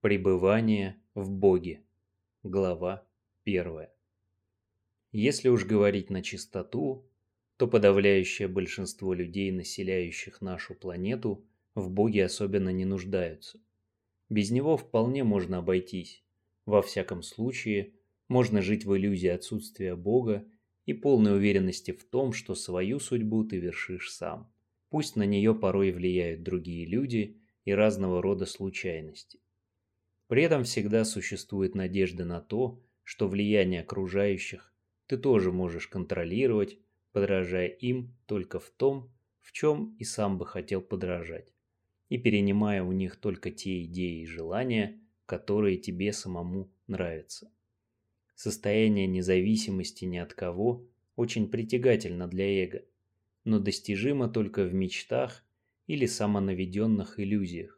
Пребывание в Боге. Глава 1. Если уж говорить на чистоту, то подавляющее большинство людей, населяющих нашу планету, в Боге особенно не нуждаются. Без него вполне можно обойтись. Во всяком случае, можно жить в иллюзии отсутствия Бога и полной уверенности в том, что свою судьбу ты вершишь сам. Пусть на нее порой влияют другие люди и разного рода случайности. При этом всегда существует надежда на то, что влияние окружающих ты тоже можешь контролировать, подражая им только в том, в чем и сам бы хотел подражать, и перенимая у них только те идеи и желания, которые тебе самому нравятся. Состояние независимости ни от кого очень притягательно для эго, но достижимо только в мечтах или самонаведенных иллюзиях.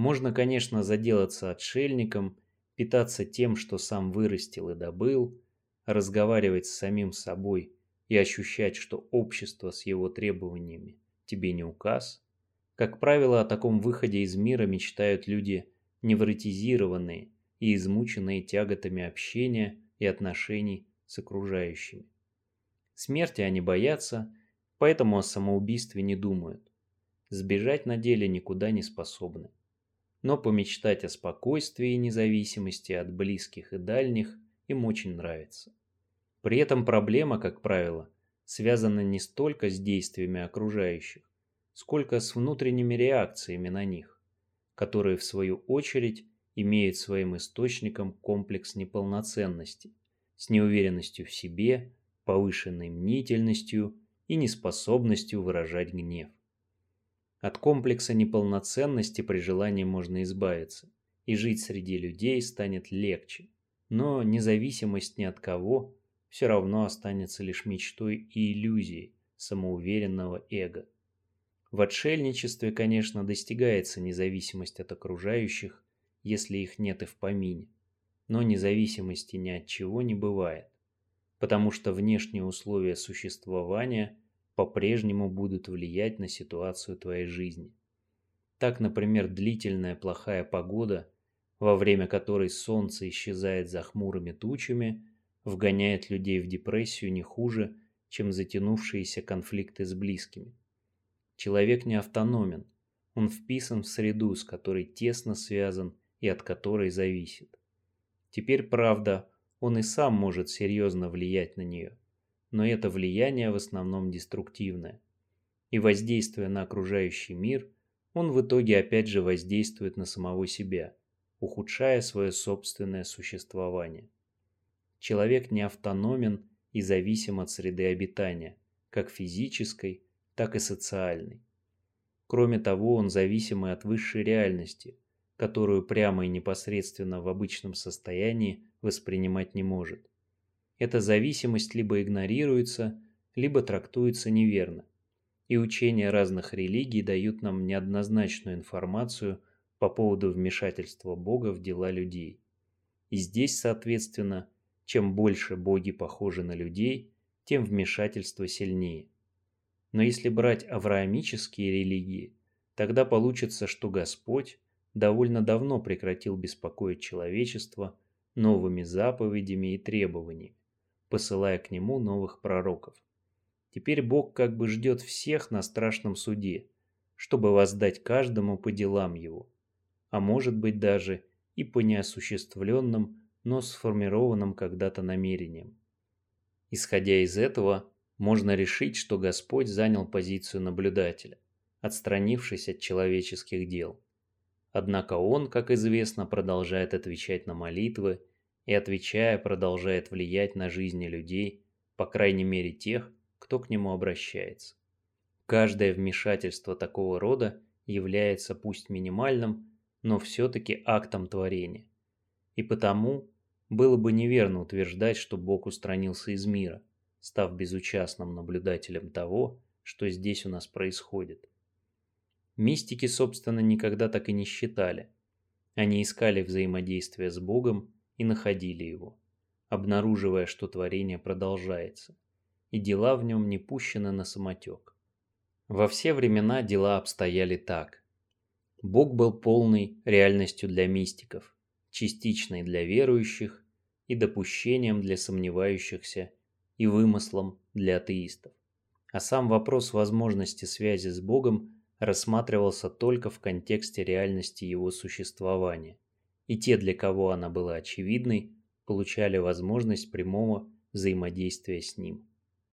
Можно, конечно, заделаться отшельником, питаться тем, что сам вырастил и добыл, разговаривать с самим собой и ощущать, что общество с его требованиями тебе не указ. Как правило, о таком выходе из мира мечтают люди невротизированные и измученные тяготами общения и отношений с окружающими. Смерти они боятся, поэтому о самоубийстве не думают. Сбежать на деле никуда не способны но помечтать о спокойствии и независимости от близких и дальних им очень нравится. При этом проблема, как правило, связана не столько с действиями окружающих, сколько с внутренними реакциями на них, которые в свою очередь имеют своим источником комплекс неполноценности, с неуверенностью в себе, повышенной мнительностью и неспособностью выражать гнев. От комплекса неполноценности при желании можно избавиться, и жить среди людей станет легче. Но независимость ни от кого все равно останется лишь мечтой и иллюзией самоуверенного эго. В отшельничестве, конечно, достигается независимость от окружающих, если их нет и в помине. Но независимости ни от чего не бывает, потому что внешние условия существования по-прежнему будут влиять на ситуацию твоей жизни. Так, например, длительная плохая погода, во время которой солнце исчезает за хмурыми тучами, вгоняет людей в депрессию не хуже, чем затянувшиеся конфликты с близкими. Человек не автономен, он вписан в среду, с которой тесно связан и от которой зависит. Теперь, правда, он и сам может серьезно влиять на нее но это влияние в основном деструктивное. И воздействуя на окружающий мир, он в итоге опять же воздействует на самого себя, ухудшая свое собственное существование. Человек не автономен и зависим от среды обитания, как физической, так и социальной. Кроме того, он зависим и от высшей реальности, которую прямо и непосредственно в обычном состоянии воспринимать не может эта зависимость либо игнорируется, либо трактуется неверно. И учения разных религий дают нам неоднозначную информацию по поводу вмешательства Бога в дела людей. И здесь, соответственно, чем больше боги похожи на людей, тем вмешательство сильнее. Но если брать авраамические религии, тогда получится, что Господь довольно давно прекратил беспокоить человечество новыми заповедями и требованиями посылая к нему новых пророков. Теперь Бог как бы ждет всех на страшном суде, чтобы воздать каждому по делам его, а может быть даже и по неосуществленным, но сформированным когда-то намерениям. Исходя из этого, можно решить, что Господь занял позицию наблюдателя, отстранившись от человеческих дел. Однако Он, как известно, продолжает отвечать на молитвы и, отвечая, продолжает влиять на жизни людей, по крайней мере тех, кто к нему обращается. Каждое вмешательство такого рода является пусть минимальным, но все-таки актом творения. И потому было бы неверно утверждать, что Бог устранился из мира, став безучастным наблюдателем того, что здесь у нас происходит. Мистики, собственно, никогда так и не считали. Они искали взаимодействие с Богом и находили его, обнаруживая, что творение продолжается, и дела в нем не пущены на самотек. Во все времена дела обстояли так. Бог был полной реальностью для мистиков, частичной для верующих и допущением для сомневающихся и вымыслом для атеистов. А сам вопрос возможности связи с Богом рассматривался только в контексте реальности его существования, и те, для кого она была очевидной, получали возможность прямого взаимодействия с ним.